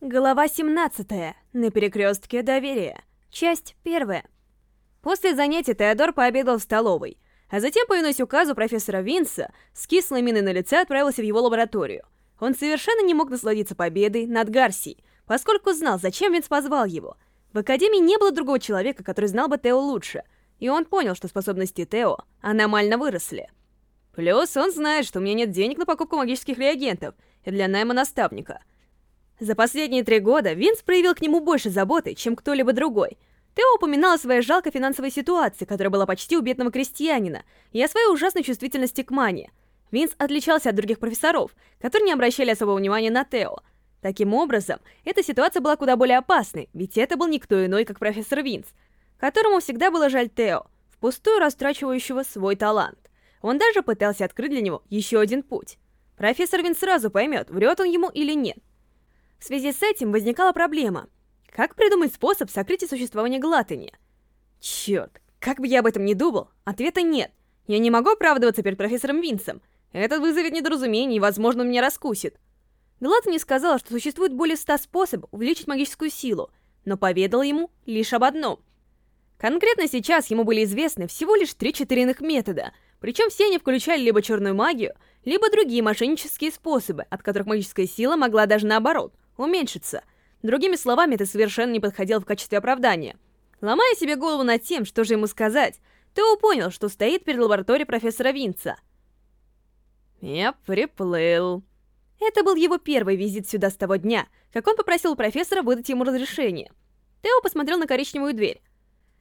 Глава 17. На перекрестке доверия. Часть 1. После занятий Теодор пообедал в столовой, а затем, повинуясь указу профессора Винса, с кислой миной на лице отправился в его лабораторию. Он совершенно не мог насладиться победой над Гарсией, поскольку знал, зачем Винс позвал его. В Академии не было другого человека, который знал бы Тео лучше, и он понял, что способности Тео аномально выросли. Плюс он знает, что у меня нет денег на покупку магических реагентов и для найма наставника — за последние три года Винс проявил к нему больше заботы, чем кто-либо другой. Тео упоминал о своей жалкой финансовой ситуации, которая была почти у бедного крестьянина, и о своей ужасной чувствительности к мане. Винс отличался от других профессоров, которые не обращали особого внимания на Тео. Таким образом, эта ситуация была куда более опасной, ведь это был никто иной, как профессор Винс, которому всегда было жаль Тео, впустую растрачивающего свой талант. Он даже пытался открыть для него еще один путь. Профессор Винс сразу поймет, врет он ему или нет. В связи с этим возникала проблема. Как придумать способ сокрытия существования Глатани? Черт, как бы я об этом не думал, ответа нет. Я не могу оправдываться перед профессором Винсом. Это вызовет недоразумение и, возможно, меня раскусит. Глатани сказала, что существует более ста способов увеличить магическую силу, но поведала ему лишь об одном. Конкретно сейчас ему были известны всего лишь три-четыре иных метода, причем все они включали либо черную магию, либо другие мошеннические способы, от которых магическая сила могла даже наоборот — уменьшится. Другими словами, это совершенно не подходило в качестве оправдания. Ломая себе голову над тем, что же ему сказать, Тео понял, что стоит перед лабораторией профессора Винца. «Я приплыл». Это был его первый визит сюда с того дня, как он попросил профессора выдать ему разрешение. Тео посмотрел на коричневую дверь.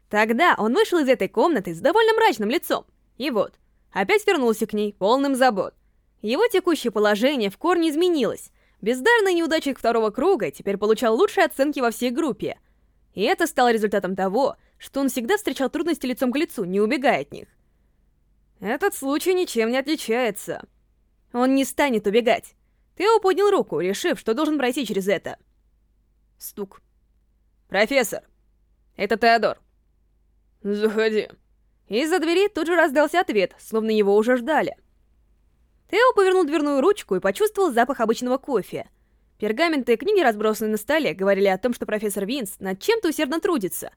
Тогда он вышел из этой комнаты с довольно мрачным лицом. И вот, опять вернулся к ней, полным забот. Его текущее положение в корне изменилось, Бездарный неудачник второго круга теперь получал лучшие оценки во всей группе. И это стало результатом того, что он всегда встречал трудности лицом к лицу, не убегая от них. Этот случай ничем не отличается. Он не станет убегать. Тео поднял руку, решив, что должен пройти через это. Стук. «Профессор, это Теодор». «Заходи». Из-за двери тут же раздался ответ, словно его уже ждали. Тео повернул дверную ручку и почувствовал запах обычного кофе. Пергаменты и книги, разбросанные на столе, говорили о том, что профессор Винс над чем-то усердно трудится.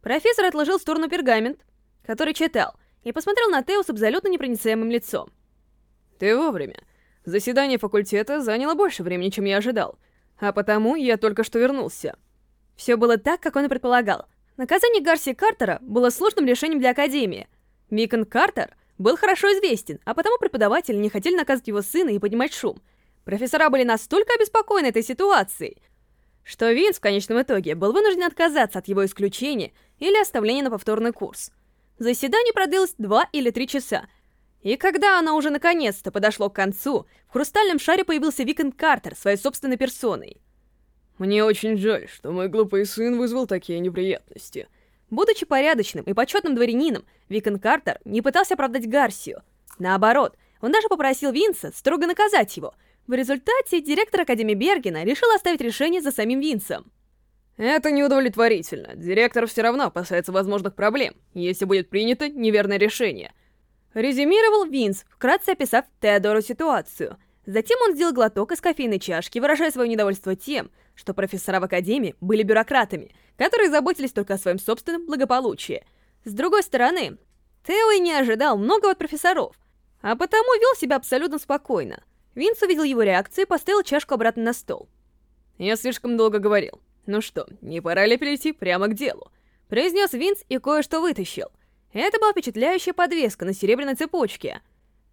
Профессор отложил в сторону пергамент, который читал, и посмотрел на Тео с абсолютно непроницаемым лицом. «Ты вовремя. Заседание факультета заняло больше времени, чем я ожидал, а потому я только что вернулся». Все было так, как он и предполагал. Наказание Гарси Картера было сложным решением для Академии. Микон Картер был хорошо известен, а потому преподаватели не хотели наказывать его сына и поднимать шум. Профессора были настолько обеспокоены этой ситуацией, что Винс в конечном итоге был вынужден отказаться от его исключения или оставления на повторный курс. Заседание продлилось два или три часа, и когда оно уже наконец-то подошло к концу, в хрустальном шаре появился Викон Картер своей собственной персоной. «Мне очень жаль, что мой глупый сын вызвал такие неприятности», Будучи порядочным и почетным дворянином, Викон Картер не пытался оправдать Гарсию. Наоборот, он даже попросил Винса строго наказать его. В результате директор Академии Бергена решил оставить решение за самим Винсом. Это неудовлетворительно. Директор все равно опасается возможных проблем, если будет принято неверное решение. Резюмировал Винс, вкратце описав Теодору ситуацию. Затем он сделал глоток из кофейной чашки, выражая свое недовольство тем, что профессора в Академии были бюрократами — которые заботились только о своем собственном благополучии. С другой стороны, Тео и не ожидал много от профессоров, а потому вел себя абсолютно спокойно. Винс увидел его реакцию и поставил чашку обратно на стол. «Я слишком долго говорил. Ну что, не пора ли перейти прямо к делу?» Произнес Винс и кое-что вытащил. Это была впечатляющая подвеска на серебряной цепочке.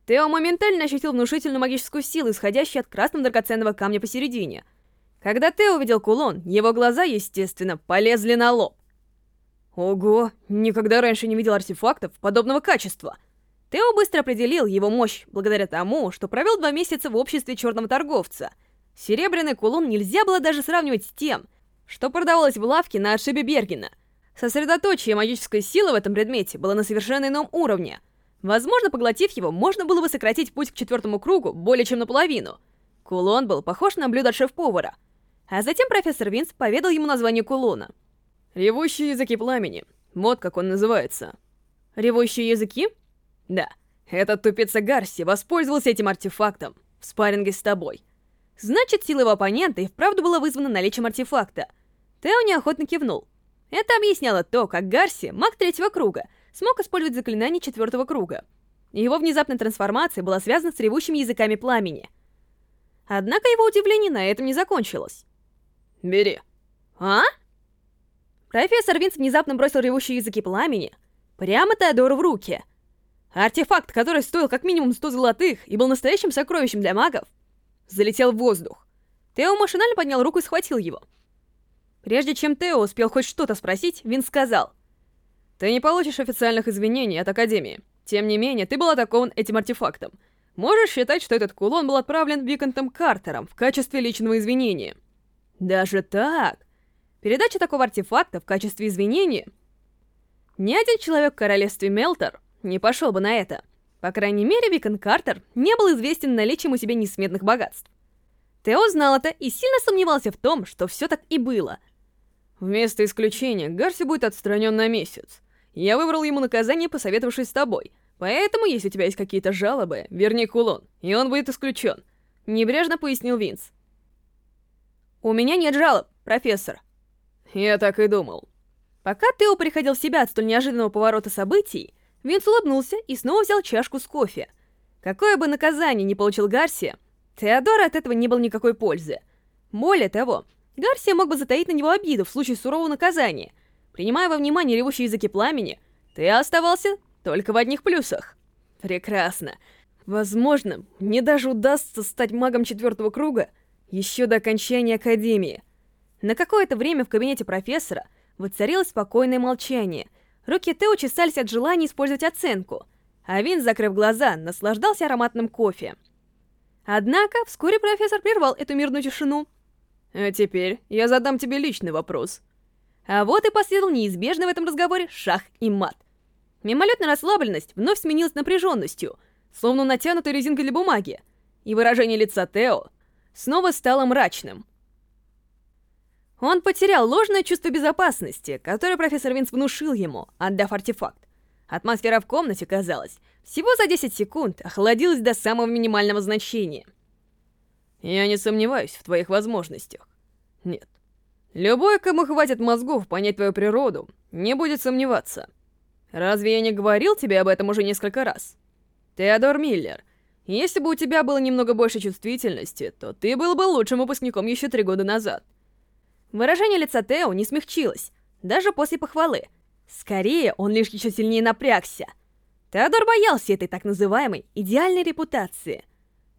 Тео моментально ощутил внушительную магическую силу, исходящую от красного драгоценного камня посередине — когда ты увидел кулон, его глаза, естественно, полезли на лоб. Ого, никогда раньше не видел артефактов подобного качества. Тео быстро определил его мощь благодаря тому, что провел два месяца в обществе черного торговца. Серебряный кулон нельзя было даже сравнивать с тем, что продавалось в лавке на отшибе Бергена. Сосредоточие магической силы в этом предмете было на совершенно ином уровне. Возможно, поглотив его, можно было бы сократить путь к четвертому кругу более чем наполовину. Кулон был похож на блюдо шеф-повара — а затем профессор Винс поведал ему название кулона. «Ревущие языки пламени. Вот как он называется». «Ревущие языки?» «Да. Этот тупица Гарси воспользовался этим артефактом в спарринге с тобой». Значит, сила его оппонента и вправду была вызвана наличием артефакта. Тео неохотно кивнул. Это объясняло то, как Гарси, маг третьего круга, смог использовать заклинание четвертого круга. Его внезапная трансформация была связана с ревущими языками пламени. Однако его удивление на этом не закончилось. «Бери». «А?» Профессор Винс внезапно бросил ревущие языки пламени прямо Теодору в руки. Артефакт, который стоил как минимум 100 золотых и был настоящим сокровищем для магов, залетел в воздух. Тео машинально поднял руку и схватил его. Прежде чем Тео успел хоть что-то спросить, Винс сказал. «Ты не получишь официальных извинений от Академии. Тем не менее, ты был атакован этим артефактом. Можешь считать, что этот кулон был отправлен Виконтом Картером в качестве личного извинения». «Даже так?» Передача такого артефакта в качестве извинения? Ни один человек в королевстве Мелтор не пошел бы на это. По крайней мере, Викон Картер не был известен наличием у себя несметных богатств. Тео знал это и сильно сомневался в том, что все так и было. Вместо исключения, Гарси будет отстранен на месяц. Я выбрал ему наказание, посоветовавшись с тобой. Поэтому, если у тебя есть какие-то жалобы, верни кулон, и он будет исключен. Небрежно пояснил Винс. У меня нет жалоб, профессор. Я так и думал. Пока Тео приходил в себя от столь неожиданного поворота событий, Винс улыбнулся и снова взял чашку с кофе. Какое бы наказание ни получил Гарсия, Теодор от этого не было никакой пользы. Более того, Гарсия мог бы затаить на него обиду в случае сурового наказания. Принимая во внимание ревущие языки пламени, ты оставался только в одних плюсах. Прекрасно. Возможно, мне даже удастся стать магом четвертого круга еще до окончания Академии. На какое-то время в кабинете профессора воцарилось спокойное молчание. Руки Тео чесались от желания использовать оценку, а Вин, закрыв глаза, наслаждался ароматным кофе. Однако вскоре профессор прервал эту мирную тишину. «А теперь я задам тебе личный вопрос». А вот и последовал неизбежный в этом разговоре шах и мат. Мимолетная расслабленность вновь сменилась напряженностью, словно натянутой резинкой для бумаги, и выражение лица Тео снова стало мрачным. Он потерял ложное чувство безопасности, которое профессор Винс внушил ему, отдав артефакт. Атмосфера в комнате, казалось, всего за 10 секунд охладилась до самого минимального значения. «Я не сомневаюсь в твоих возможностях. Нет. Любой, кому хватит мозгов понять твою природу, не будет сомневаться. Разве я не говорил тебе об этом уже несколько раз? Теодор Миллер, если бы у тебя было немного больше чувствительности, то ты был бы лучшим выпускником еще три года назад». Выражение лица Тео не смягчилось, даже после похвалы. Скорее, он лишь еще сильнее напрягся. Теодор боялся этой так называемой идеальной репутации.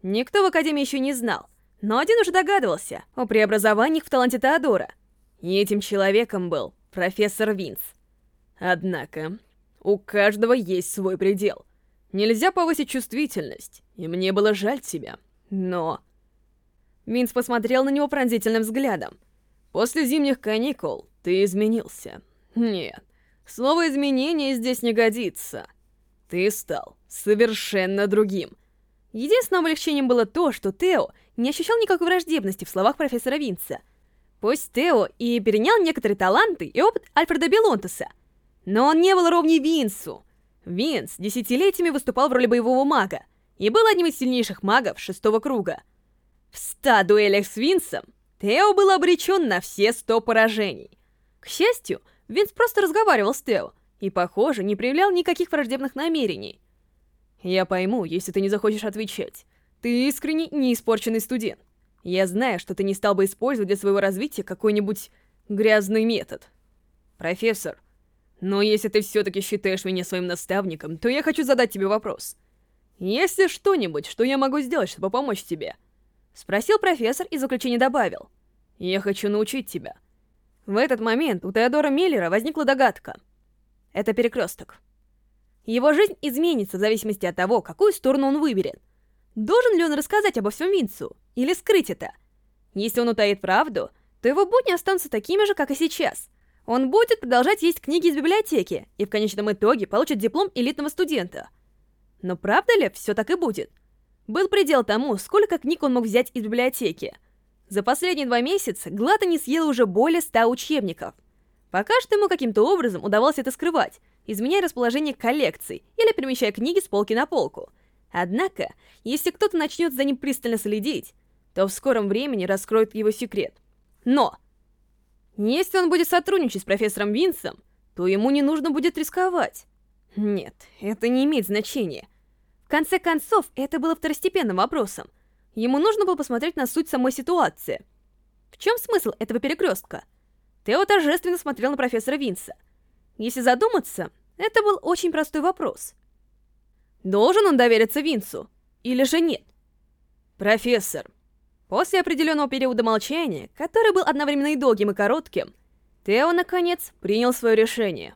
Никто в Академии еще не знал, но один уже догадывался о преобразованиях в таланте Теодора. И этим человеком был профессор Винс. Однако, у каждого есть свой предел. Нельзя повысить чувствительность, и мне было жаль тебя. Но... Винс посмотрел на него пронзительным взглядом. После зимних каникул ты изменился. Нет, слово «изменение» здесь не годится. Ты стал совершенно другим. Единственным облегчением было то, что Тео не ощущал никакой враждебности в словах профессора Винца. Пусть Тео и перенял некоторые таланты и опыт Альфреда Белонтеса, но он не был ровней Винсу. Винс десятилетиями выступал в роли боевого мага и был одним из сильнейших магов шестого круга. В ста дуэлях с Винсом Тео был обречен на все сто поражений. К счастью, Винс просто разговаривал с Тео и, похоже, не проявлял никаких враждебных намерений. «Я пойму, если ты не захочешь отвечать. Ты искренне не испорченный студент. Я знаю, что ты не стал бы использовать для своего развития какой-нибудь грязный метод. Профессор, но если ты все-таки считаешь меня своим наставником, то я хочу задать тебе вопрос. Есть ли что-нибудь, что я могу сделать, чтобы помочь тебе?» Спросил профессор и в заключение добавил. «Я хочу научить тебя». В этот момент у Теодора Миллера возникла догадка. Это перекресток. Его жизнь изменится в зависимости от того, какую сторону он выберет. Должен ли он рассказать обо всем Винцу или скрыть это? Если он утаит правду, то его будни останутся такими же, как и сейчас. Он будет продолжать есть книги из библиотеки и в конечном итоге получит диплом элитного студента. Но правда ли все так и будет? Был предел тому, сколько книг он мог взять из библиотеки. За последние два месяца Глата не съела уже более ста учебников. Пока что ему каким-то образом удавалось это скрывать, изменяя расположение коллекций или перемещая книги с полки на полку. Однако, если кто-то начнет за ним пристально следить, то в скором времени раскроет его секрет. Но, если он будет сотрудничать с профессором Винсом, то ему не нужно будет рисковать. Нет, это не имеет значения. В конце концов, это было второстепенным вопросом. Ему нужно было посмотреть на суть самой ситуации. В чем смысл этого перекрестка? Тео торжественно смотрел на профессора Винса. Если задуматься, это был очень простой вопрос. Должен он довериться Винсу? Или же нет? Профессор. После определенного периода молчания, который был одновременно и долгим, и коротким, Тео, наконец, принял свое решение.